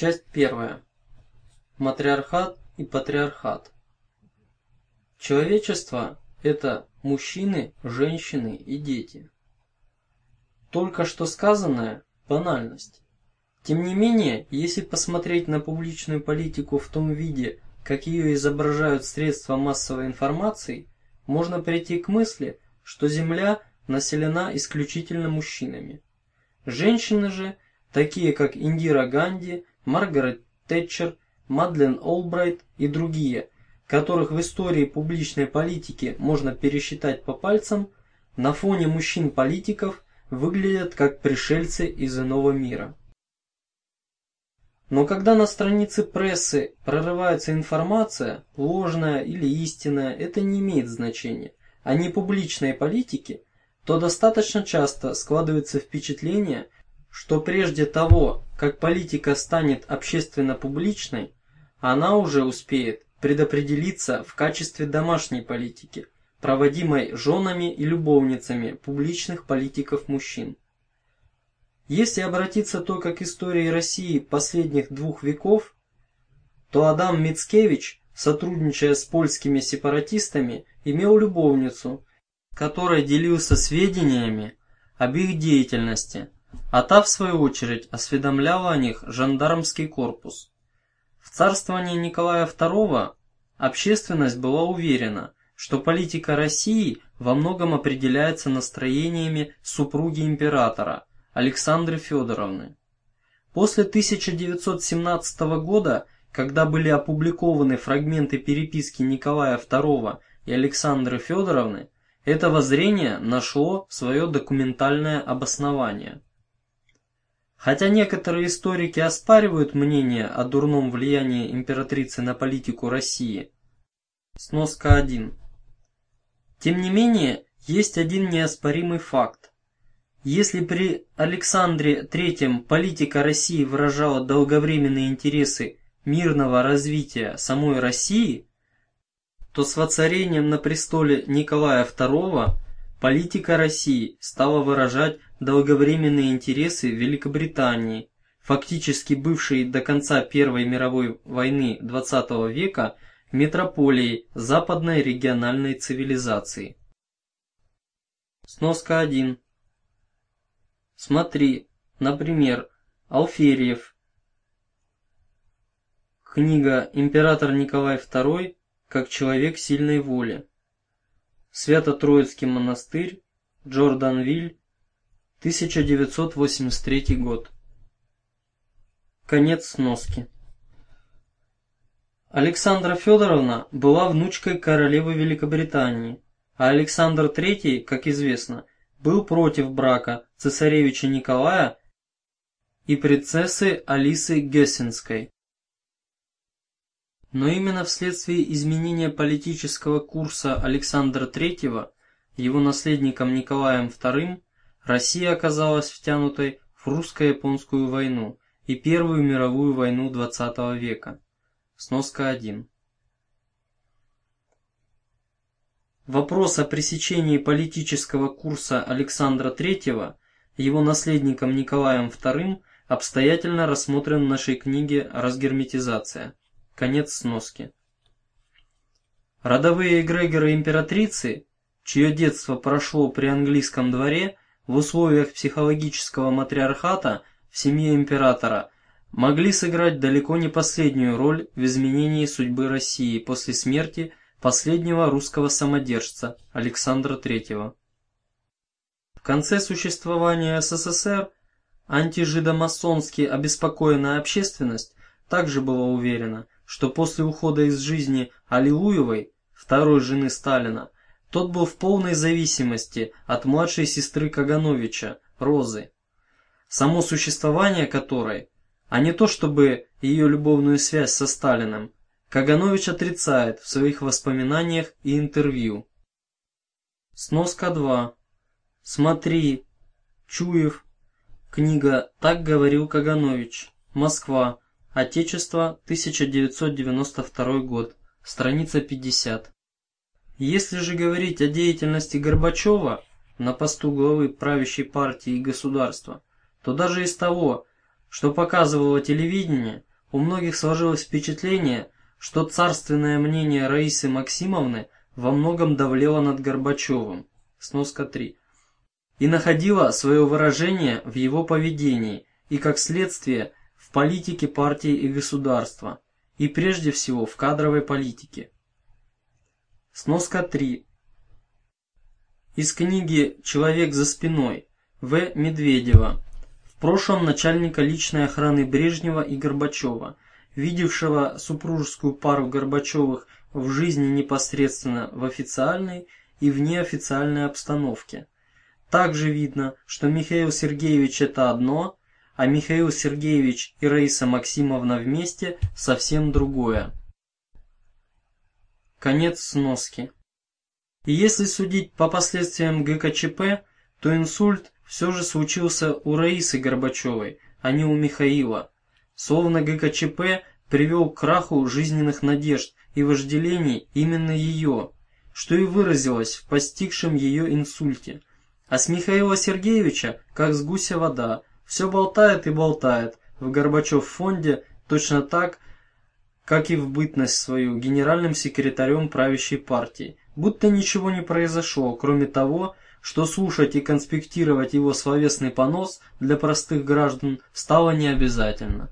Часть первая. Матриархат и патриархат. Человечество – это мужчины, женщины и дети. Только что сказанное – банальность. Тем не менее, если посмотреть на публичную политику в том виде, как ее изображают средства массовой информации, можно прийти к мысли, что Земля населена исключительно мужчинами. Женщины же, такие как Индира Ганди, Маргарет Тэтчер, Мадлен Олбрайт и другие, которых в истории публичной политики можно пересчитать по пальцам, на фоне мужчин-политиков выглядят как пришельцы из иного мира. Но когда на странице прессы прорывается информация, ложная или истинная, это не имеет значения, а не публичной политики, то достаточно часто складывается впечатление, что прежде того, как политика станет общественно публичной, она уже успеет предопределиться в качестве домашней политики, проводимой женами и любовницами публичных политиков-мужчин. Если обратиться только к истории России последних двух веков, то Адам Мицкевич, сотрудничая с польскими сепаратистами, имел любовницу, которой делился сведениями об их деятельности, а та, в свою очередь, осведомляла о них жандармский корпус. В царствовании Николая II общественность была уверена, что политика России во многом определяется настроениями супруги императора Александры Федоровны. После 1917 года, когда были опубликованы фрагменты переписки Николая II и Александры Федоровны, это воззрение нашло свое документальное обоснование. Хотя некоторые историки оспаривают мнение о дурном влиянии императрицы на политику России. Сноска 1. Тем не менее, есть один неоспоримый факт. Если при Александре III политика России выражала долговременные интересы мирного развития самой России, то с воцарением на престоле Николая II политика России стала выражать долговременные интересы Великобритании, фактически бывшей до конца Первой мировой войны XX века метрополией западной региональной цивилизации. Сноска 1. Смотри, например, Алферьев. Книга «Император Николай II как человек сильной воли». Свято-Троицкий монастырь, Джорданвиль, 1983 год. Конец сноски. Александра Федоровна была внучкой королевы Великобритании, а Александр III, как известно, был против брака цесаревича Николая и принцессы Алисы Гессенской. Но именно вследствие изменения политического курса Александра III, его наследником Николаем II, Россия оказалась втянутой в русско-японскую войну и Первую мировую войну XX века. Сноска 1. Вопрос о пресечении политического курса Александра III его наследником Николаем II обстоятельно рассмотрен в нашей книге «Разгерметизация». Конец сноски. Родовые эгрегоры императрицы, чье детство прошло при английском дворе, в условиях психологического матриархата в семье императора могли сыграть далеко не последнюю роль в изменении судьбы России после смерти последнего русского самодержца Александра III. В конце существования СССР антижидомасонски обеспокоенная общественность также была уверена, что после ухода из жизни Аллилуевой, второй жены Сталина, тот был в полной зависимости от младшей сестры Кагановича, Розы, само существование которой, а не то чтобы ее любовную связь со Сталиным, Каганович отрицает в своих воспоминаниях и интервью. Сноска 2. Смотри. Чуев. Книга «Так говорил Каганович». Москва. Отечество. 1992 год. Страница 50. Если же говорить о деятельности Горбачева на посту главы правящей партии и государства, то даже из того, что показывало телевидение, У многих сложилось впечатление, что царственное мнение Раисы Максимовны во многом давлело над Горбачевым. Сноска 3. И находило свое выражение в его поведении и, как следствие, в политике партии и государства, и прежде всего в кадровой политике. Сноска 3. Из книги «Человек за спиной» В. Медведева. В прошлом начальника личной охраны Брежнева и Горбачева, видевшего супружескую пару Горбачевых в жизни непосредственно в официальной и в неофициальной обстановке. Также видно, что Михаил Сергеевич это одно, а Михаил Сергеевич и Раиса Максимовна вместе совсем другое. Конец сноски. И если судить по последствиям ГКЧП, то инсульт все же случился у Раисы Горбачевой, а не у Михаила. Словно ГКЧП привел к краху жизненных надежд и вожделений именно ее, что и выразилось в постигшем ее инсульте. А с Михаила Сергеевича, как с гуся вода, все болтает и болтает в Горбачев фонде точно так, как и в бытность свою генеральным секретарем правящей партии, будто ничего не произошло, кроме того, что слушать и конспектировать его словесный понос для простых граждан стало необязательно.